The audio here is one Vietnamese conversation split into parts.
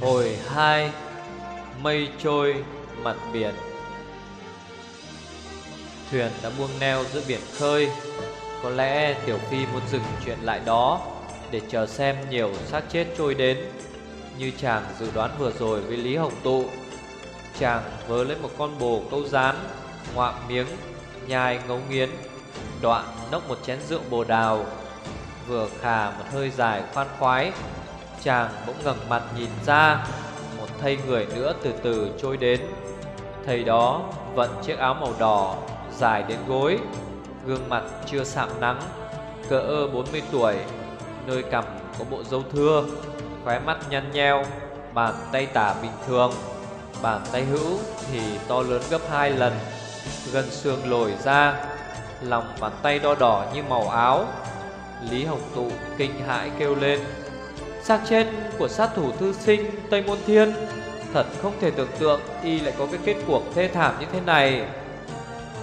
Hồi hai, Mây trôi mặt biển. Thuyền đã buông neo giữa biển khơi. Có lẽ Tiểu Phi muốn dừng chuyện lại đó Để chờ xem nhiều xác chết trôi đến, Như chàng dự đoán vừa rồi với Lý Hồng Tụ. Chàng vớ lấy một con bồ câu rán, Ngoạm miếng, Nhai ngấu nghiến Đoạn nốc một chén rượu bồ đào, Vừa khà một hơi dài khoan khoái. Chàng bỗng ngẩng mặt nhìn ra, Một thây người nữa từ từ trôi đến. Thầy đó vận chiếc áo màu đỏ Dài đến gối, Gương mặt chưa sạm nắng, Cỡ 40 tuổi, Nơi cằm có bộ râu thưa, Khóe mắt nhăn nheo, Bàn tay tả bình thường. Bàn tay hữu thì to lớn gấp hai lần Gân xương lồi ra, Lòng bàn tay đo đỏ như màu áo. Lý Hồng Tụ kinh hãi kêu lên xác chết của sát thủ thư sinh Tây Môn Thiên, Thật không thể tưởng tượng Y lại có cái kết cuộc thê thảm như thế này.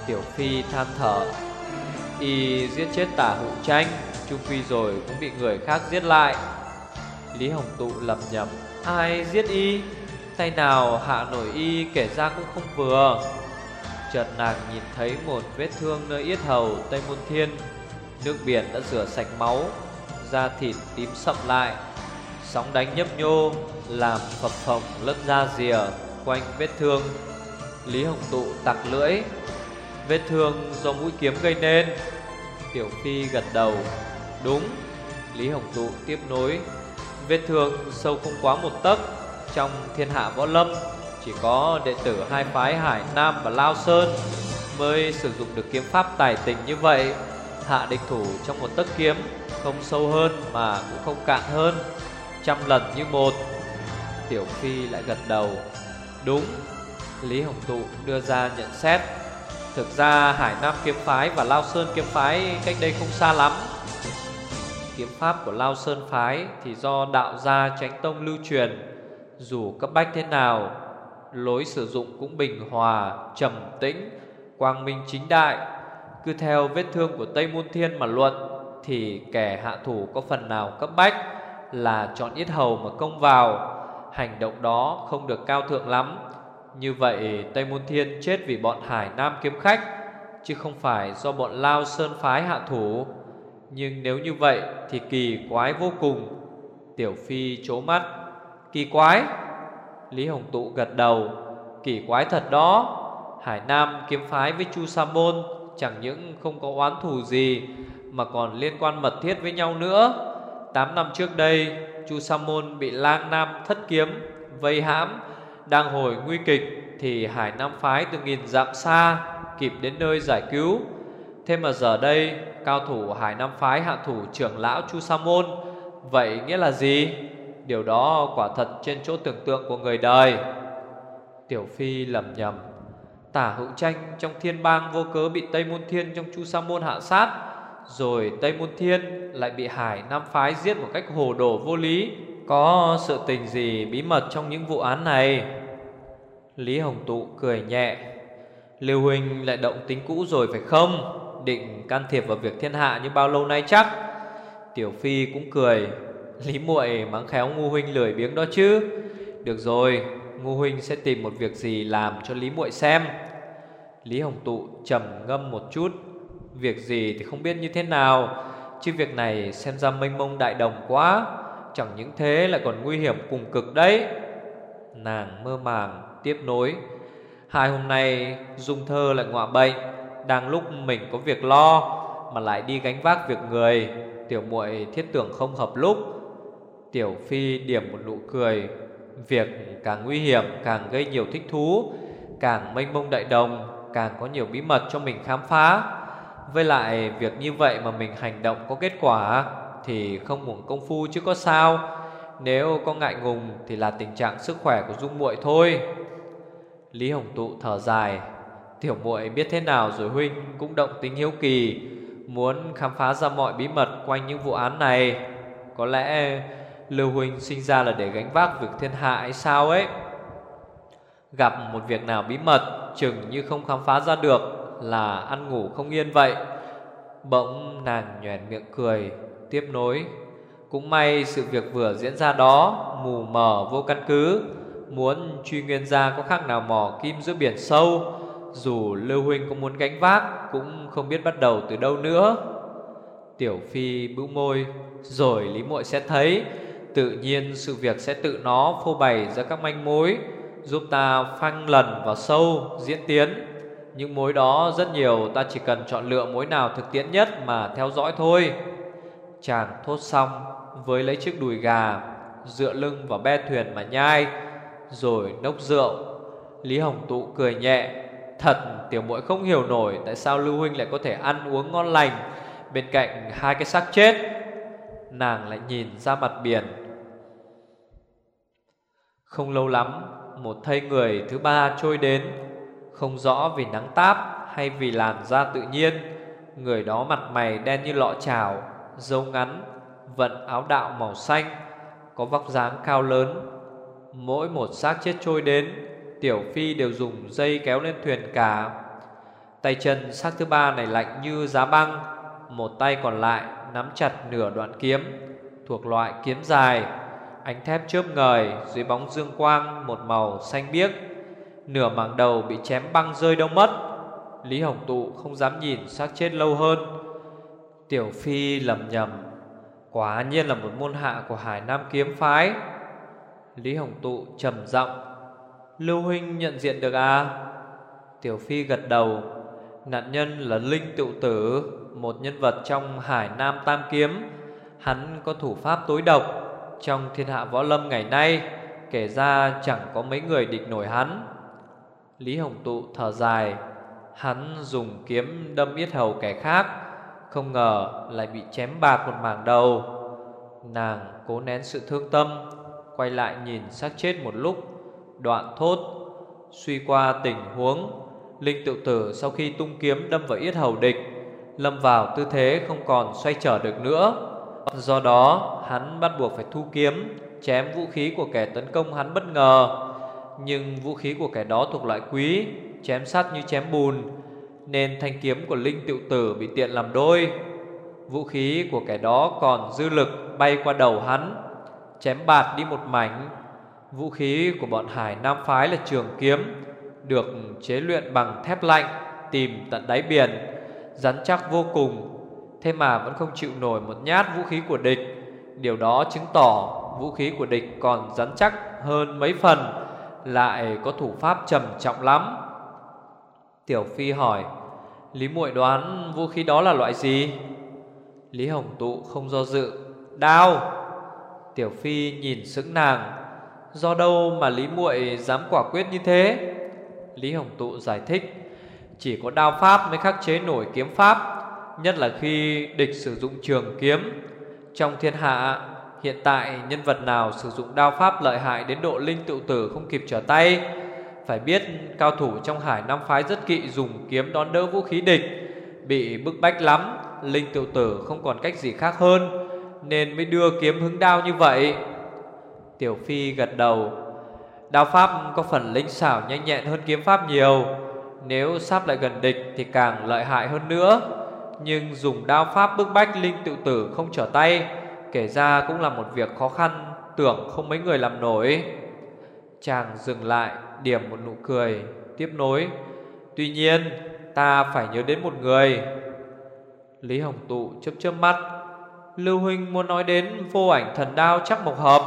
Tiểu Phi than thở, Y giết chết tả hữu tranh Trung Phi rồi cũng bị người khác giết lại. Lý Hồng Tụ lầm nhầm Ai giết Y? Tay nào hạ nổi Y kể ra cũng không vừa. Chợt nàng nhìn thấy một vết thương nơi yết hầu Tây Môn Thiên, Nước biển đã rửa sạch máu, Da thịt tím sậm lại. Sóng đánh nhấp nhô, Làm phập phồng lớp da rìa Quanh vết thương. Lý Hồng Tụ tặc lưỡi, Vết thương do mũi kiếm gây nên. Tiểu Phi gật đầu, Đúng. Lý Hồng Tụ tiếp nối, Vết thương sâu không quá một tấc, Trong thiên hạ võ lâm Chỉ có đệ tử hai phái Hải Nam và Lao Sơn Mới sử dụng được kiếm pháp tài tình như vậy. Hạ địch thủ trong một tấc kiếm Không sâu hơn mà cũng không cạn hơn trăm lần như một. Tiểu Phi lại gật đầu. Đúng Lý Hồng Tụ đưa ra nhận xét. Thực ra Hải Nam Kiếm Phái và Lao Sơn Kiếm Phái cách đây không xa lắm. Kiếm pháp của Lao Sơn Phái thì do đạo gia tránh tông lưu truyền. Dù cấp bách thế nào Lối sử dụng cũng bình hòa, trầm tĩnh, quang minh chính đại. Cứ theo vết thương của Tây Môn Thiên mà luận Thì kẻ hạ thủ có phần nào cấp bách? Là chọn yết hầu mà công vào. Hành động đó không được cao thượng lắm. Như vậy, Tây Môn Thiên chết vì bọn Hải Nam kiếm khách, Chứ không phải do bọn Lao Sơn Phái hạ thủ. Nhưng nếu như vậy thì kỳ quái vô cùng. Tiểu Phi chố mắt. Kỳ quái? Lý Hồng Tụ gật đầu. Kỳ quái thật đó. Hải Nam kiếm phái với Chu Sa Môn Chẳng những không có oán thù gì, Mà còn liên quan mật thiết với nhau nữa. 8 năm trước đây, Chu Sa Môn bị lang nam thất kiếm, Vây hãm, Đang hồi nguy kịch Thì Hải Nam Phái từ nghìn dặm xa Kịp đến nơi giải cứu Thế mà giờ đây, Cao thủ Hải Nam Phái hạ thủ trưởng lão Chu Sa Môn Vậy nghĩa là gì? Điều đó quả thật trên chỗ tưởng tượng của người đời Tiểu Phi lầm nhầm Tả hữu tranh trong thiên bang vô cớ bị Tây Môn Thiên trong Chu Sa Môn hạ sát rồi Tây Môn Thiên lại bị Hải Nam Phái giết một cách hồ đồ vô lý. Có sự tình gì bí mật trong những vụ án này? Lý Hồng Tụ cười nhẹ. Lưu Huynh lại động tính cũ rồi phải không? Định can thiệp vào việc thiên hạ như bao lâu nay chắc? Tiểu Phi cũng cười. Lý muội mắng khéo Ngu Huynh lười biếng đó chứ. Được rồi, Ngu Huynh sẽ tìm một việc gì làm cho Lý muội xem. Lý Hồng Tụ trầm ngâm một chút. Việc gì thì không biết như thế nào. Chứ việc này xem ra mênh mông đại đồng quá. Chẳng những thế lại còn nguy hiểm cùng cực đấy. Nàng mơ màng tiếp nối Hai hôm nay, Dung Thơ lại ngọa bệnh. Đang lúc mình có việc lo, Mà lại đi gánh vác việc người. Tiểu muội thiết tưởng không hợp lúc. Tiểu Phi điểm một nụ cười. Việc càng nguy hiểm, càng gây nhiều thích thú. Càng mênh mông đại đồng, Càng có nhiều bí mật cho mình khám phá với lại việc như vậy mà mình hành động có kết quả Thì không ngủng công phu chứ có sao. Nếu có ngại ngùng thì là tình trạng sức khỏe của Dung muội thôi. Lý Hồng Tụ thở dài. Tiểu muội biết thế nào rồi huynh cũng động tính hiếu kỳ, Muốn khám phá ra mọi bí mật quanh những vụ án này. Có lẽ Lưu huynh sinh ra là để gánh vác việc thiên hạ hay sao ấy? Gặp một việc nào bí mật Chừng như không khám phá ra được là ăn ngủ không yên vậy. Bỗng nàng nhoèn miệng cười, Tiếp nối. Cũng may sự việc vừa diễn ra đó Mù mờ vô căn cứ, Muốn truy nguyên ra có khác nào mò kim giữa biển sâu, Dù Lưu Huynh có muốn gánh vác Cũng không biết bắt đầu từ đâu nữa. Tiểu Phi bĩu môi, Rồi Lý Mội sẽ thấy, Tự nhiên sự việc sẽ tự nó phô bày ra các manh mối, Giúp ta phanh lần vào sâu, diễn tiến. Những mối đó rất nhiều, Ta chỉ cần chọn lựa mối nào thực tiễn nhất Mà theo dõi thôi. Chàng thốt xong, Với lấy chiếc đùi gà, Dựa lưng vào be thuyền mà nhai, Rồi nốc rượu. Lý Hồng Tụ cười nhẹ, Thật, tiểu muội không hiểu nổi Tại sao Lưu Huynh lại có thể ăn uống ngon lành Bên cạnh hai cái xác chết. Nàng lại nhìn ra mặt biển. Không lâu lắm, Một thây người thứ ba trôi đến. Không rõ vì nắng táp Hay vì làn da tự nhiên. Người đó mặt mày đen như lọ chảo Dâu ngắn, Vận áo đạo màu xanh, Có vóc dáng cao lớn. Mỗi một xác chết trôi đến, Tiểu Phi đều dùng dây kéo lên thuyền cả. Tay chân xác thứ ba này lạnh như giá băng, Một tay còn lại nắm chặt nửa đoạn kiếm, Thuộc loại kiếm dài. Ánh thép chớp ngời, Dưới bóng dương quang, một màu xanh biếc. Nửa mảng đầu bị chém băng rơi đâu mất. Lý Hồng Tụ không dám nhìn xác chết lâu hơn. Tiểu Phi lầm nhầm Quả nhiên là một môn hạ của Hải Nam Kiếm Phái. Lý Hồng Tụ trầm giọng, Lưu Huynh nhận diện được à? Tiểu Phi gật đầu, Nạn nhân là Linh Tự Tử, Một nhân vật trong Hải Nam Tam Kiếm. Hắn có thủ pháp tối độc. Trong thiên hạ võ lâm ngày nay, Kể ra chẳng có mấy người địch nổi hắn. Lý Hồng Tụ thở dài. Hắn dùng kiếm đâm yết hầu kẻ khác, Không ngờ lại bị chém bạc một mảng đầu. Nàng cố nén sự thương tâm, Quay lại nhìn xác chết một lúc, Đoạn thốt, Suy qua tình huống, Linh tự tử sau khi tung kiếm đâm vào yết hầu địch, Lâm vào tư thế không còn xoay trở được nữa. Do đó, hắn bắt buộc phải thu kiếm, Chém vũ khí của kẻ tấn công hắn bất ngờ. Nhưng vũ khí của kẻ đó thuộc loại quý, Chém sắt như chém bùn, Nên thanh kiếm của Linh tiểu tử bị tiện làm đôi. Vũ khí của kẻ đó còn dư lực bay qua đầu hắn, Chém bạt đi một mảnh. Vũ khí của bọn Hải Nam Phái là trường kiếm, Được chế luyện bằng thép lạnh, Tìm tận đáy biển, Rắn chắc vô cùng. Thế mà vẫn không chịu nổi một nhát vũ khí của địch. Điều đó chứng tỏ Vũ khí của địch còn rắn chắc hơn mấy phần. Lại có thủ pháp trầm trọng lắm. Tiểu Phi hỏi, Lý muội đoán vũ khí đó là loại gì? Lý Hồng Tụ không do dự, Đao. Tiểu Phi nhìn sững nàng, Do đâu mà Lý muội dám quả quyết như thế? Lý Hồng Tụ giải thích, Chỉ có đao pháp mới khắc chế nổi kiếm pháp, Nhất là khi địch sử dụng trường kiếm. Trong thiên hạ Hiện tại nhân vật nào sử dụng đao pháp lợi hại đến độ linh tự tử không kịp trở tay? Phải biết, cao thủ trong hải Nam Phái rất kỵ dùng kiếm đón đỡ vũ khí địch, Bị bức bách lắm, Linh tự tử không còn cách gì khác hơn, Nên mới đưa kiếm hứng đao như vậy. Tiểu Phi gật đầu. Đao pháp có phần linh xảo nhanh nhẹn hơn kiếm pháp nhiều, Nếu sắp lại gần địch thì càng lợi hại hơn nữa. Nhưng dùng đao pháp bức bách linh tự tử không trở tay Kể ra cũng là một việc khó khăn, Tưởng không mấy người làm nổi. Chàng dừng lại, Điểm một nụ cười, Tiếp nối, Tuy nhiên, ta phải nhớ đến một người. Lý Hồng Tụ chớp chớp mắt, Lưu Huynh muốn nói đến vô ảnh thần đao chắc mộc hợp.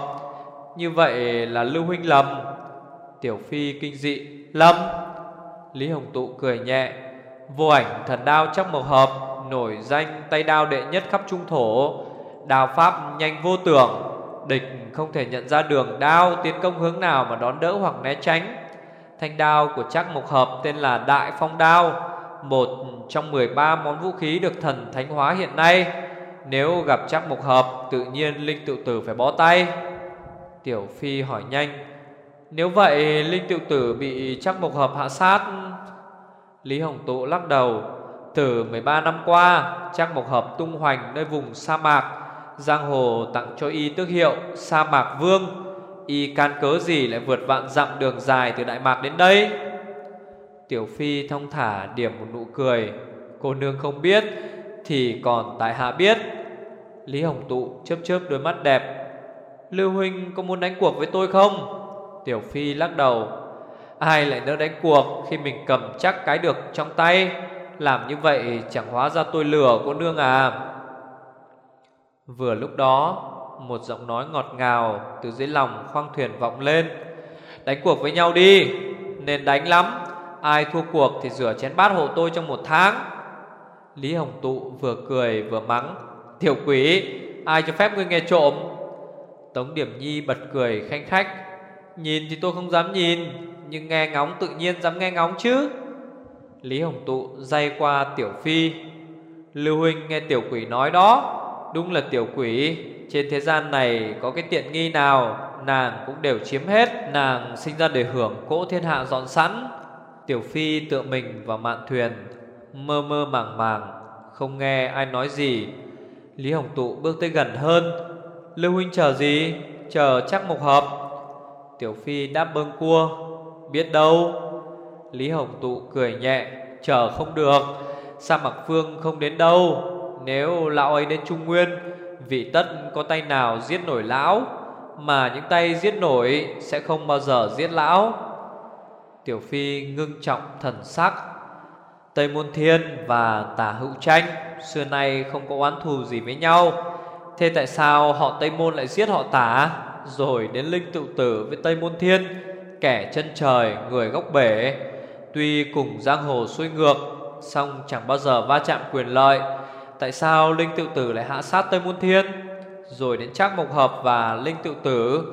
Như vậy là Lưu Huynh lầm. Tiểu Phi kinh dị Lâm Lý Hồng Tụ cười nhẹ, Vô ảnh thần đao chắc mộc hợp Nổi danh tay đao đệ nhất khắp trung thổ đào pháp nhanh vô tưởng. Địch không thể nhận ra đường đao Tiến công hướng nào mà đón đỡ hoặc né tránh. Thanh đao của chắc mộc hợp Tên là Đại Phong Đao, Một trong 13 món vũ khí Được thần thánh hóa hiện nay. Nếu gặp chắc mộc hợp, Tự nhiên Linh tự tử phải bó tay. Tiểu Phi hỏi nhanh, Nếu vậy Linh tự tử bị chắc mộc hợp hạ sát? Lý Hồng Tụ lắc đầu, Từ 13 năm qua Chắc mộc hợp tung hoành nơi vùng sa mạc Giang hồ tặng cho y tước hiệu Sa mạc vương. Y can cớ gì lại vượt vạn dặm đường dài Từ Đại Mạc đến đây? Tiểu Phi thông thả điểm một nụ cười. Cô nương không biết, Thì còn tại hạ biết. Lý Hồng Tụ chớp chớp đôi mắt đẹp. Lưu Huynh có muốn đánh cuộc với tôi không? Tiểu Phi lắc đầu. Ai lại nỡ đánh cuộc khi mình cầm chắc cái được trong tay? Làm như vậy chẳng hóa ra tôi lừa cô nương à? Vừa lúc đó, Một giọng nói ngọt ngào Từ dưới lòng khoang thuyền vọng lên. Đánh cuộc với nhau đi, Nên đánh lắm. Ai thua cuộc thì rửa chén bát hộ tôi trong một tháng. Lý Hồng Tụ vừa cười vừa mắng, Tiểu quỷ, Ai cho phép ngươi nghe trộm? Tống Điểm Nhi bật cười khanh khách, Nhìn thì tôi không dám nhìn, Nhưng nghe ngóng tự nhiên dám nghe ngóng chứ. Lý Hồng Tụ dây qua Tiểu Phi, Lưu Huynh nghe Tiểu Quỷ nói đó. Đúng là Tiểu Quỷ. Trên thế gian này có cái tiện nghi nào, Nàng cũng đều chiếm hết. Nàng sinh ra để hưởng cỗ thiên hạ dọn sẵn. Tiểu Phi tựa mình vào mạn thuyền, Mơ mơ màng màng, Không nghe ai nói gì. Lý Hồng Tụ bước tới gần hơn. Lưu Huynh chờ gì? Chờ chắc một hợp. Tiểu Phi đáp bâng cua. Biết đâu? Lý Hồng Tụ cười nhẹ. Chờ không được. Sa Mạc Phương không đến đâu. Nếu lão ấy đến Trung Nguyên, Vị tất có tay nào giết nổi lão, Mà những tay giết nổi Sẽ không bao giờ giết lão? Tiểu Phi ngưng trọng thần sắc. Tây Môn Thiên và Tả Hữu Tranh Xưa nay không có oán thù gì với nhau. Thế tại sao họ Tây Môn lại giết họ Tả Rồi đến Linh Tự Tử với Tây Môn Thiên, Kẻ chân trời, người góc bể. Tuy cùng giang hồ xuôi ngược, song chẳng bao giờ va chạm quyền lợi. Tại sao Linh Tự Tử lại hạ sát Tây Môn Thiên, Rồi đến Trác Mộc Hợp và Linh Tự Tử?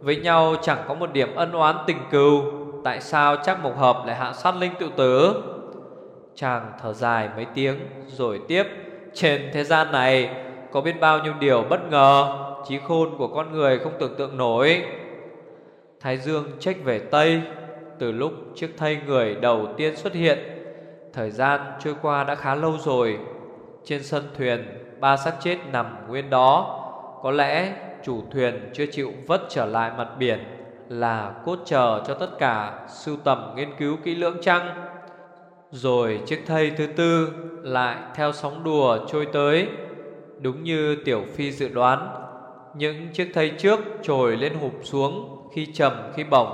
Với nhau chẳng có một điểm ân oán tình cừu, Tại sao Trác Mộc Hợp lại hạ sát Linh Tự Tử? Chàng thở dài mấy tiếng, rồi tiếp, Trên thế gian này có biết bao nhiêu điều bất ngờ Trí khôn của con người không tưởng tượng nổi. Thái Dương trách về Tây, Từ lúc chiếc thây người đầu tiên xuất hiện, Thời gian trôi qua đã khá lâu rồi. Trên sân thuyền, Ba xác chết nằm nguyên đó. Có lẽ chủ thuyền chưa chịu vất trở lại mặt biển Là cốt chờ cho tất cả Sưu tầm nghiên cứu kỹ lưỡng chăng? Rồi chiếc thây thứ tư Lại theo sóng đùa trôi tới, Đúng như Tiểu Phi dự đoán. Những chiếc thây trước trồi lên hụp xuống Khi trầm, khi bổng.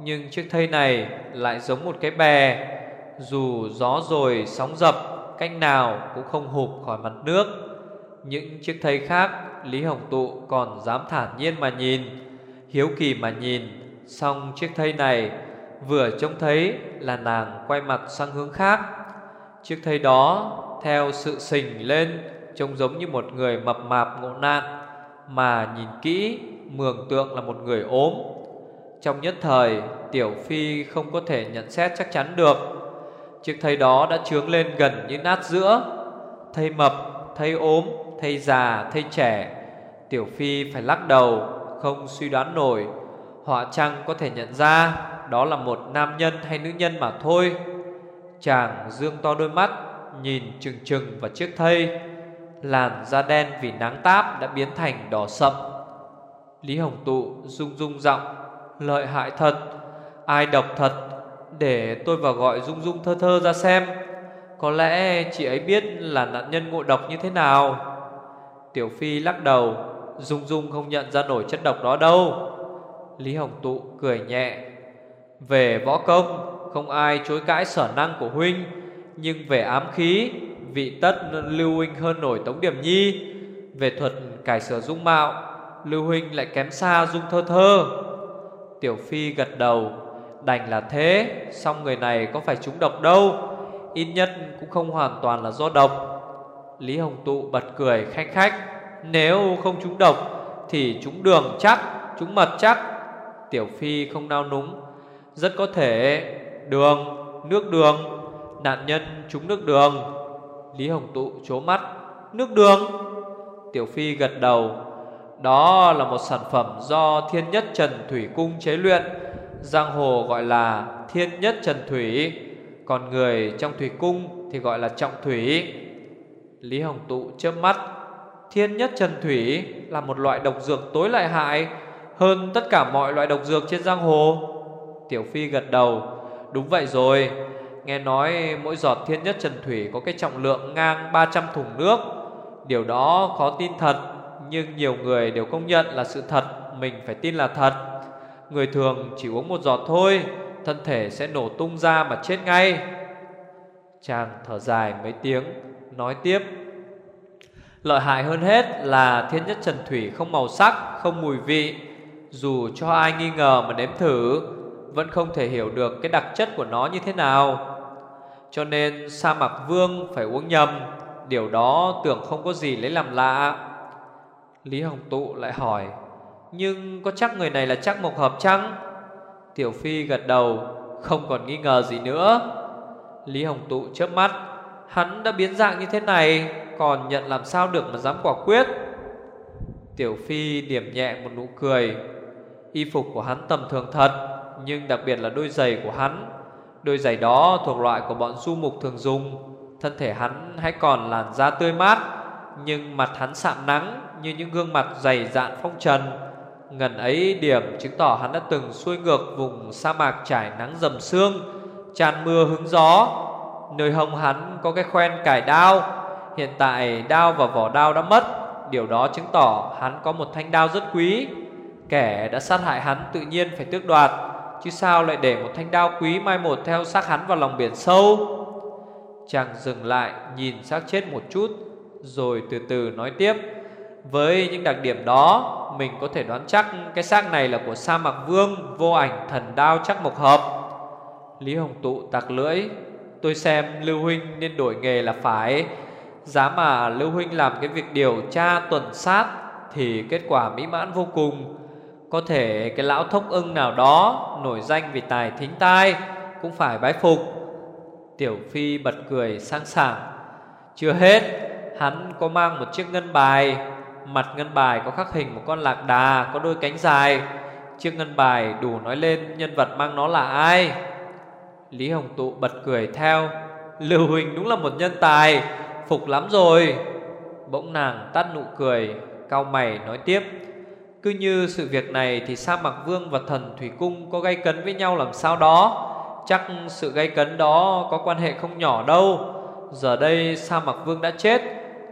Nhưng chiếc thây này lại giống một cái bè. Dù gió rồi sóng dập Cách nào cũng không hụp khỏi mặt nước. Những chiếc thây khác, Lý Hồng Tụ còn dám thản nhiên mà nhìn, Hiếu kỳ mà nhìn. Xong chiếc thây này Vừa trông thấy là nàng quay mặt sang hướng khác. Chiếc thây đó, theo sự sình lên, Trông giống như một người mập mạp ngộ nạn, Mà nhìn kỹ, Mường tượng là một người ốm. Trong nhất thời, Tiểu Phi không có thể nhận xét chắc chắn được. Chiếc thây đó đã trướng lên gần như nát giữa. Thây mập, thây ốm, thây già, thây trẻ. Tiểu Phi phải lắc đầu Không suy đoán nổi. Họa Trăng có thể nhận ra Đó là một nam nhân hay nữ nhân mà thôi. Chàng dương to đôi mắt Nhìn chừng chừng vào chiếc thây. Làn da đen vì nắng táp đã biến thành đỏ sậm. Lý Hồng Tụ rung rung giọng Lợi hại thật Ai độc thật để tôi vào gọi dung dung thơ thơ ra xem. Có lẽ chị ấy biết là nạn nhân ngộ độc như thế nào. Tiểu Phi lắc đầu, Dung Dung không nhận ra nổi chất độc đó đâu. Lý Hồng Tụ cười nhẹ, Về võ công, Không ai chối cãi sở năng của Huynh, Nhưng về ám khí, Vị tất Lưu Huynh hơn nổi Tống Điểm Nhi. Về thuật cải sửa dung mạo, Lưu Huynh lại kém xa dung thơ thơ. Tiểu Phi gật đầu Đành là thế. Xong người này có phải trúng độc đâu? Ít nhất cũng không hoàn toàn là do độc. Lý Hồng Tụ bật cười khanh khách. Nếu không trúng độc Thì trúng đường chắc Trúng mật chắc. Tiểu Phi không nao núng. Rất có thể Đường, nước đường. Nạn nhân trúng nước đường. Lý Hồng Tụ chố mắt. Nước đường? Tiểu Phi gật đầu. Đó là một sản phẩm do Thiên Nhất Trần Thủy Cung chế luyện. Giang hồ gọi là Thiên Nhất Trần Thủy, Còn người trong Thủy Cung thì gọi là Trọng Thủy. Lý Hồng Tụ chớp mắt. Thiên Nhất Trần Thủy là một loại độc dược tối lại hại Hơn tất cả mọi loại độc dược trên giang hồ. Tiểu Phi gật đầu. Đúng vậy rồi. Nghe nói mỗi giọt thiên nhất trần thủy có cái trọng lượng ngang 300 thùng nước. Điều đó khó tin thật, Nhưng nhiều người đều công nhận là sự thật, Mình phải tin là thật. Người thường chỉ uống một giọt thôi Thân thể sẽ nổ tung ra mà chết ngay. Chàng thở dài mấy tiếng Nói tiếp. Lợi hại hơn hết là thiên nhất trần thủy không màu sắc, không mùi vị. Dù cho ai nghi ngờ mà nếm thử Vẫn không thể hiểu được cái đặc chất của nó như thế nào. Cho nên sa mạc vương phải uống nhầm Điều đó tưởng không có gì lấy làm lạ. Lý Hồng Tụ lại hỏi nhưng có chắc người này là chắc mộc hợp chăng? Tiểu Phi gật đầu, Không còn nghi ngờ gì nữa. Lý Hồng Tụ chớp mắt. Hắn đã biến dạng như thế này, Còn nhận làm sao được mà dám quả quyết? Tiểu Phi điểm nhẹ một nụ cười. Y phục của hắn tầm thường thật, Nhưng đặc biệt là đôi giày của hắn. Đôi giày đó thuộc loại của bọn du mục thường dùng. Thân thể hắn hãy còn làn da tươi mát, Nhưng mặt hắn sạm nắng Như những gương mặt dày dạn phong trần. Ngần ấy điểm chứng tỏ hắn đã từng xuôi ngược Vùng sa mạc trải nắng dầm sương, Tràn mưa hứng gió, Nơi hông hắn có cái khoen cải đao. Hiện tại đao và vỏ đao đã mất, Điều đó chứng tỏ hắn có một thanh đao rất quý. Kẻ đã sát hại hắn tự nhiên phải tước đoạt, Chứ sao lại để một thanh đao quý mai một theo xác hắn vào lòng biển sâu? Chàng dừng lại, nhìn xác chết một chút, Rồi từ từ nói tiếp. Với những đặc điểm đó, Mình có thể đoán chắc cái xác này là của sa mạc vương, Vô ảnh thần đao chắc mộc hợp. Lý Hồng Tụ tạc lưỡi, Tôi xem Lưu Huynh nên đổi nghề là phải. Giá mà Lưu Huynh làm cái việc điều tra tuần sát Thì kết quả mỹ mãn vô cùng. Có thể cái lão thốc ưng nào đó Nổi danh vì tài thính tai Cũng phải bái phục. Tiểu Phi bật cười sang sảng, Chưa hết, Hắn có mang một chiếc ngân bài Mặt ngân bài có khắc hình một con lạc đà, Có đôi cánh dài. Chiếc ngân bài đủ nói lên nhân vật mang nó là ai? Lý Hồng Tụ bật cười theo. Lưu Huỳnh đúng là một nhân tài, Phục lắm rồi. Bỗng nàng tắt nụ cười Cao mày nói tiếp. Cứ như sự việc này thì Sa Mạc Vương và Thần Thủy Cung Có gây cấn với nhau làm sao đó? Chắc sự gây cấn đó có quan hệ không nhỏ đâu. Giờ đây Sa Mạc Vương đã chết,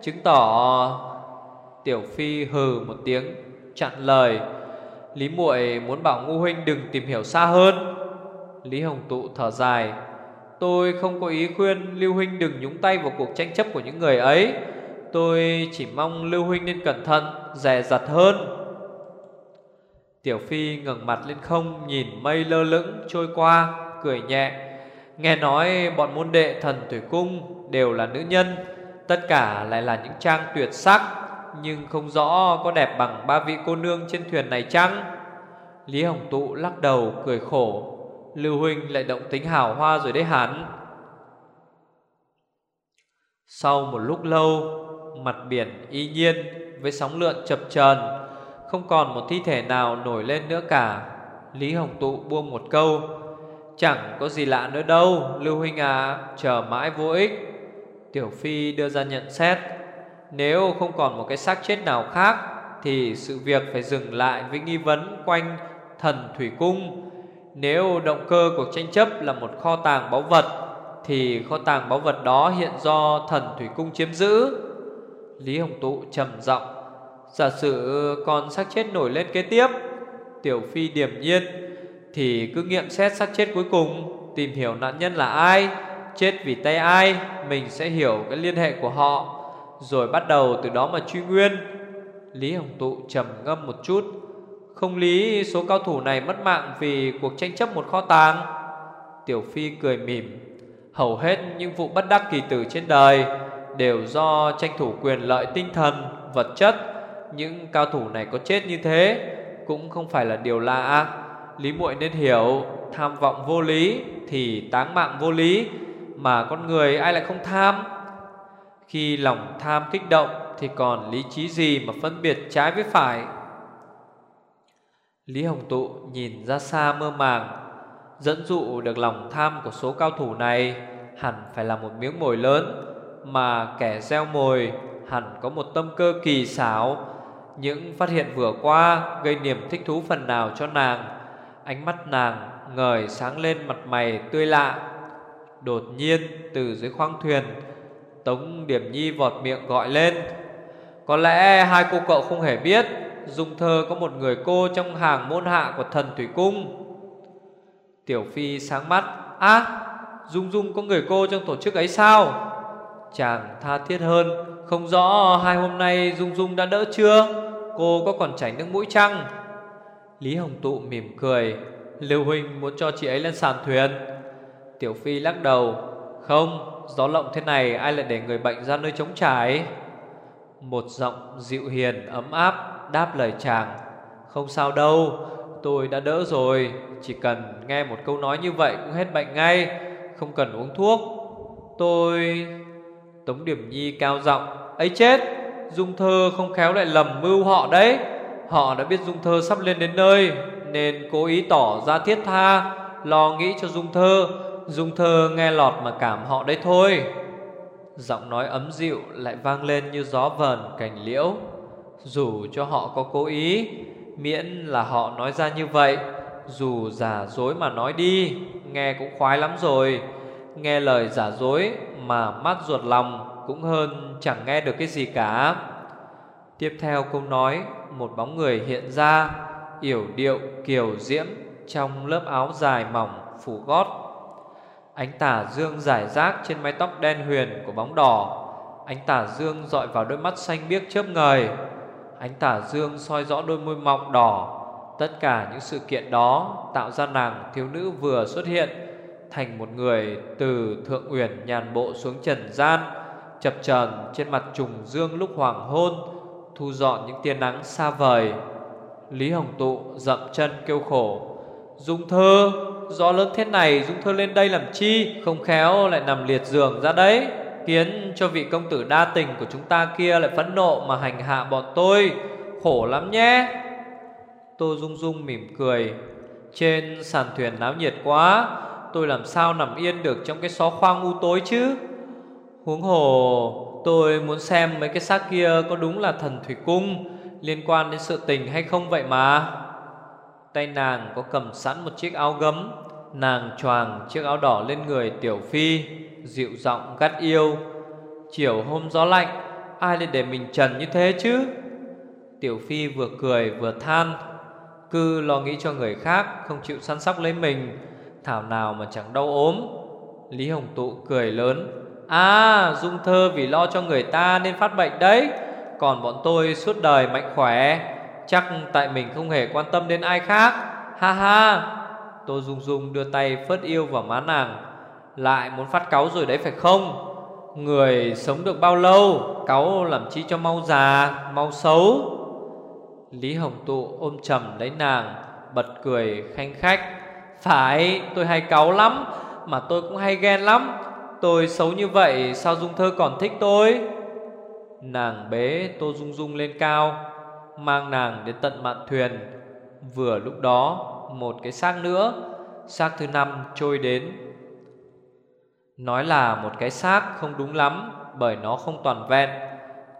Chứng tỏ Tiểu Phi hừ một tiếng, Chặn lời. Lý muội muốn bảo Ngu Huynh đừng tìm hiểu xa hơn. Lý Hồng Tụ thở dài, Tôi không có ý khuyên Lưu Huynh đừng nhúng tay vào cuộc tranh chấp của những người ấy. Tôi chỉ mong Lưu Huynh nên cẩn thận, Dè dặt hơn. Tiểu Phi ngẩng mặt lên không, Nhìn mây lơ lửng trôi qua, Cười nhẹ. Nghe nói bọn môn đệ thần Thủy Cung Đều là nữ nhân, Tất cả lại là những trang tuyệt sắc. Nhưng không rõ có đẹp bằng ba vị cô nương trên thuyền này chăng? Lý Hồng Tụ lắc đầu, cười khổ. Lưu Huynh lại động tính hào hoa rồi đấy hắn. Sau một lúc lâu, Mặt biển y nhiên Với sóng lượn chập chờn, Không còn một thi thể nào nổi lên nữa cả. Lý Hồng Tụ buông một câu, Chẳng có gì lạ nữa đâu, Lưu Huynh à Chờ mãi vô ích. Tiểu Phi đưa ra nhận xét nếu không còn một cái xác chết nào khác, Thì sự việc phải dừng lại với nghi vấn quanh thần Thủy Cung. Nếu động cơ của tranh chấp là một kho tàng báu vật, Thì kho tàng báu vật đó hiện do thần Thủy Cung chiếm giữ. Lý Hồng Tụ trầm giọng, Giả sử còn xác chết nổi lên kế tiếp, Tiểu Phi điểm nhiên, Thì cứ nghiệm xét xác chết cuối cùng, Tìm hiểu nạn nhân là ai, Chết vì tay ai, Mình sẽ hiểu cái liên hệ của họ. Rồi bắt đầu từ đó mà truy nguyên. Lý Hồng Tụ trầm ngâm một chút. Không lý số cao thủ này mất mạng vì cuộc tranh chấp một kho tàng. Tiểu Phi cười mỉm. Hầu hết những vụ bất đắc kỳ tử trên đời Đều do tranh thủ quyền lợi tinh thần, vật chất. Những cao thủ này có chết như thế Cũng không phải là điều lạ. Lý muội nên hiểu Tham vọng vô lý thì táng mạng vô lý Mà con người ai lại không tham? Khi lòng tham kích động Thì còn lý trí gì mà phân biệt trái với phải? Lý Hồng Tụ nhìn ra xa mơ màng, Dẫn dụ được lòng tham của số cao thủ này Hẳn phải là một miếng mồi lớn, Mà kẻ gieo mồi hẳn có một tâm cơ kỳ xảo. Những phát hiện vừa qua gây niềm thích thú phần nào cho nàng. Ánh mắt nàng ngời sáng lên mặt mày tươi lạ. Đột nhiên, từ dưới khoang thuyền Tống Điểm Nhi vọt miệng gọi lên. Có lẽ hai cô cậu không hề biết, Dung Thơ có một người cô trong hàng môn hạ của thần Thủy Cung. Tiểu Phi sáng mắt Á Dung Dung có người cô trong tổ chức ấy sao? Chàng tha thiết hơn, Không rõ hai hôm nay Dung Dung đã đỡ chưa? Cô có còn chảy nước mũi chăng? Lý Hồng Tụ mỉm cười, Lưu Huynh muốn cho chị ấy lên sàn thuyền. Tiểu Phi lắc đầu, Không Gió lộng thế này, ai lại để người bệnh ra nơi trống trải? Một giọng dịu hiền, ấm áp, Đáp lời chàng, Không sao đâu, Tôi đã đỡ rồi, Chỉ cần nghe một câu nói như vậy cũng hết bệnh ngay, Không cần uống thuốc. Tôi... Tống Điểm Nhi cao giọng, ấy chết, Dung Thơ không khéo lại lầm mưu họ đấy. Họ đã biết Dung Thơ sắp lên đến nơi, Nên cố ý tỏ ra thiết tha, Lo nghĩ cho Dung Thơ Dung Thơ nghe lọt mà cảm họ đấy thôi. Giọng nói ấm dịu lại vang lên như gió vờn cành liễu. Dù cho họ có cố ý, Miễn là họ nói ra như vậy, Dù giả dối mà nói đi, Nghe cũng khoái lắm rồi. Nghe lời giả dối mà mát ruột lòng Cũng hơn chẳng nghe được cái gì cả. Tiếp theo câu nói, Một bóng người hiện ra, Yểu điệu, kiều diễm Trong lớp áo dài mỏng phủ gót. Ánh tả dương giải rác trên mái tóc đen huyền của bóng đỏ. Ánh tả dương dọi vào đôi mắt xanh biếc chớp ngời. Ánh tả dương soi rõ đôi môi mọng đỏ. Tất cả những sự kiện đó tạo ra nàng thiếu nữ vừa xuất hiện, Thành một người từ thượng uyển nhàn bộ xuống trần gian, Chập chờn trên mặt trùng dương lúc hoàng hôn, Thu dọn những tia nắng xa vời. Lý Hồng Tụ dậm chân kêu khổ, Dung thơ Gió lớn thế này Dung thơ lên đây làm chi? Không khéo lại nằm liệt giường ra đấy. Khiến cho vị công tử đa tình của chúng ta kia Lại phẫn nộ mà hành hạ bọn tôi. Khổ lắm nhé. Tô Dung Dung mỉm cười. Trên sàn thuyền náo nhiệt quá. Tôi làm sao nằm yên được trong cái xó khoang u tối chứ? Huống hồ, Tôi muốn xem mấy cái xác kia Có đúng là thần thủy cung, Liên quan đến sự tình hay không vậy mà? Tay nàng có cầm sẵn một chiếc áo gấm, Nàng choàng chiếc áo đỏ lên người Tiểu Phi, Dịu giọng gắt yêu. Chiều hôm gió lạnh, Ai lại để mình trần như thế chứ? Tiểu Phi vừa cười vừa than, Cứ lo nghĩ cho người khác, Không chịu săn sóc lấy mình, Thảo nào mà chẳng đau ốm. Lý Hồng Tụ cười lớn À Dung Thơ vì lo cho người ta nên phát bệnh đấy, Còn bọn tôi suốt đời mạnh khỏe. Chắc tại mình không hề quan tâm đến ai khác. Ha ha. Tô Dung Dung đưa tay phớt yêu vào má nàng. Lại muốn phát cáu rồi đấy phải không? Người sống được bao lâu? Cáu làm chi cho mau già, Mau xấu? Lý Hồng Tụ ôm trầm lấy nàng, Bật cười khanh khách. Phải, tôi hay cáu lắm, Mà tôi cũng hay ghen lắm. Tôi xấu như vậy, Sao Dung Thơ còn thích tôi? Nàng bế Tô Dung Dung lên cao. Mang nàng đến tận mạn thuyền. Vừa lúc đó, Một cái xác nữa, Xác thứ năm trôi đến. Nói là một cái xác không đúng lắm, Bởi nó không toàn vẹn.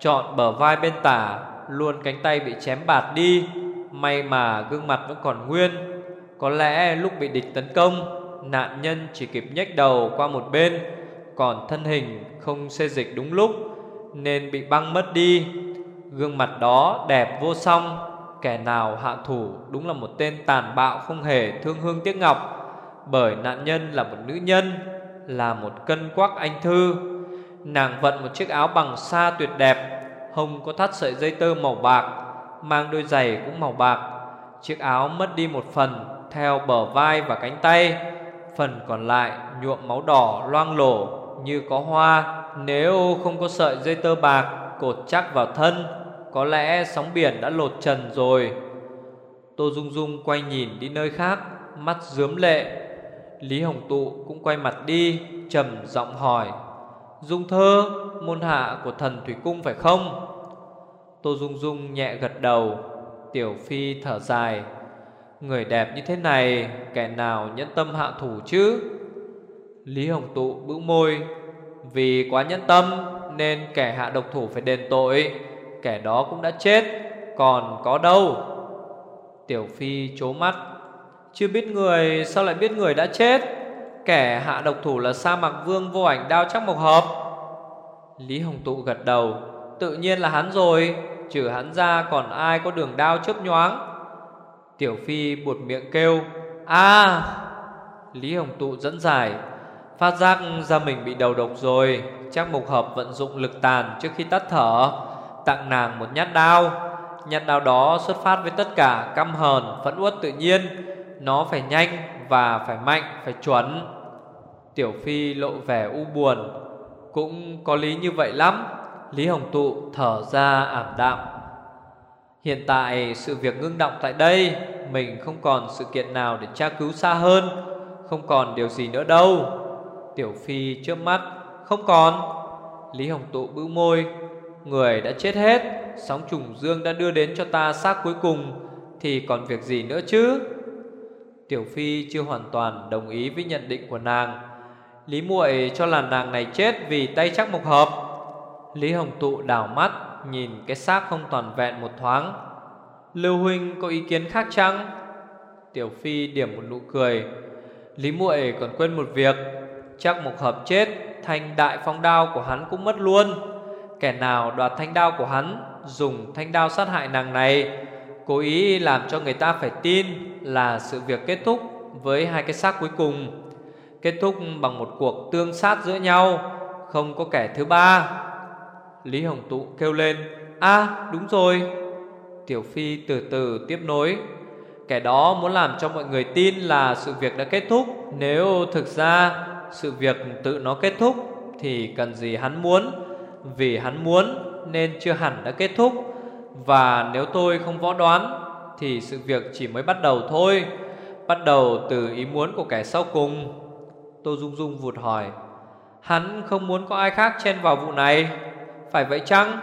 Chọn bờ vai bên tả, Luôn cánh tay bị chém bạt đi. May mà gương mặt vẫn còn nguyên. Có lẽ lúc bị địch tấn công, Nạn nhân chỉ kịp nhếch đầu qua một bên. Còn thân hình không xê dịch đúng lúc, Nên bị băng mất đi. Gương mặt đó đẹp vô song, Kẻ nào hạ thủ đúng là một tên tàn bạo không hề thương hương tiếc ngọc. Bởi nạn nhân là một nữ nhân, Là một cân quắc anh thư. Nàng vận một chiếc áo bằng sa tuyệt đẹp, Hông có thắt sợi dây tơ màu bạc, Mang đôi giày cũng màu bạc. Chiếc áo mất đi một phần Theo bờ vai và cánh tay, Phần còn lại nhuộm máu đỏ loang lổ Như có hoa. Nếu không có sợi dây tơ bạc Cột chắc vào thân có lẽ sóng biển đã lột trần rồi. Tô Dung Dung quay nhìn đi nơi khác, Mắt dướm lệ. Lý Hồng Tụ cũng quay mặt đi, trầm giọng hỏi, Dung thơ, Môn hạ của thần Thủy Cung phải không? Tô Dung Dung nhẹ gật đầu. Tiểu Phi thở dài, Người đẹp như thế này, Kẻ nào nhẫn tâm hạ thủ chứ? Lý Hồng Tụ bĩu môi, Vì quá nhẫn tâm Nên kẻ hạ độc thủ phải đền tội. Kẻ đó cũng đã chết, Còn có đâu? Tiểu Phi chố mắt. Chưa biết người, sao lại biết người đã chết? Kẻ hạ độc thủ là sa mạc vương vô ảnh đao chắc Mộc hợp. Lý Hồng Tụ gật đầu. Tự nhiên là hắn rồi, Trừ hắn ra còn ai có đường đao chớp nhoáng? Tiểu Phi buột miệng kêu. A Lý Hồng Tụ dẫn giải. Phát giác ra mình bị đầu độc rồi, Chắc mục hợp vận dụng lực tàn trước khi tắt thở. Tặng nàng một nhát đao. Nhát đao đó xuất phát với tất cả căm hờn, phẫn uất tự nhiên. Nó phải nhanh và phải mạnh, phải chuẩn. Tiểu Phi lộ vẻ u buồn. Cũng có lý như vậy lắm. Lý Hồng Tụ thở ra ảm đạm. Hiện tại sự việc ngưng động tại đây Mình không còn sự kiện nào để tra cứu xa hơn. Không còn điều gì nữa đâu. Tiểu Phi trước mắt. Không còn. Lý Hồng Tụ bĩu môi. Người đã chết hết, Sóng trùng dương đã đưa đến cho ta xác cuối cùng, Thì còn việc gì nữa chứ? Tiểu Phi chưa hoàn toàn đồng ý với nhận định của nàng. Lý muội cho là nàng này chết vì tay chắc mộc hợp. Lý Hồng Tụ đảo mắt, Nhìn cái xác không toàn vẹn một thoáng. Lưu Huynh có ý kiến khác chăng? Tiểu Phi điểm một nụ cười. Lý muội còn quên một việc. Chắc mộc hợp chết Thanh đại phong đao của hắn cũng mất luôn. Kẻ nào đoạt thanh đao của hắn, Dùng thanh đao sát hại nàng này, Cố ý làm cho người ta phải tin Là sự việc kết thúc Với hai cái xác cuối cùng. Kết thúc bằng một cuộc tương sát giữa nhau, Không có kẻ thứ ba. Lý Hồng Tụ kêu lên, a, đúng rồi. Tiểu Phi từ từ tiếp nối, Kẻ đó muốn làm cho mọi người tin là sự việc đã kết thúc. Nếu thực ra sự việc tự nó kết thúc Thì cần gì hắn muốn? Vì hắn muốn nên chưa hẳn đã kết thúc. Và nếu tôi không võ đoán, Thì sự việc chỉ mới bắt đầu thôi, Bắt đầu từ ý muốn của kẻ sau cùng. Tô Dung Dung vụt hỏi, Hắn không muốn có ai khác chen vào vụ này, Phải vậy chăng?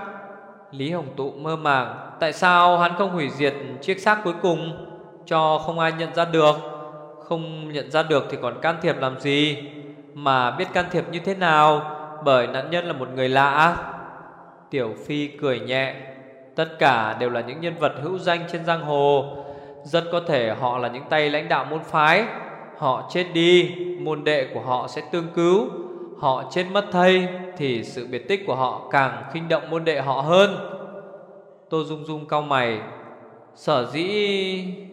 Lý Hồng Tụ mơ màng, Tại sao hắn không hủy diệt chiếc xác cuối cùng Cho không ai nhận ra được? Không nhận ra được thì còn can thiệp làm gì? Mà biết can thiệp như thế nào bởi nạn nhân là một người lạ. Tiểu Phi cười nhẹ. Tất cả đều là những nhân vật hữu danh trên giang hồ. Rất có thể họ là những tay lãnh đạo môn phái. Họ chết đi, Môn đệ của họ sẽ tương cứu. Họ chết mất thây, Thì sự biệt tích của họ càng khinh động môn đệ họ hơn. Tô Dung Dung cau mày. Sở dĩ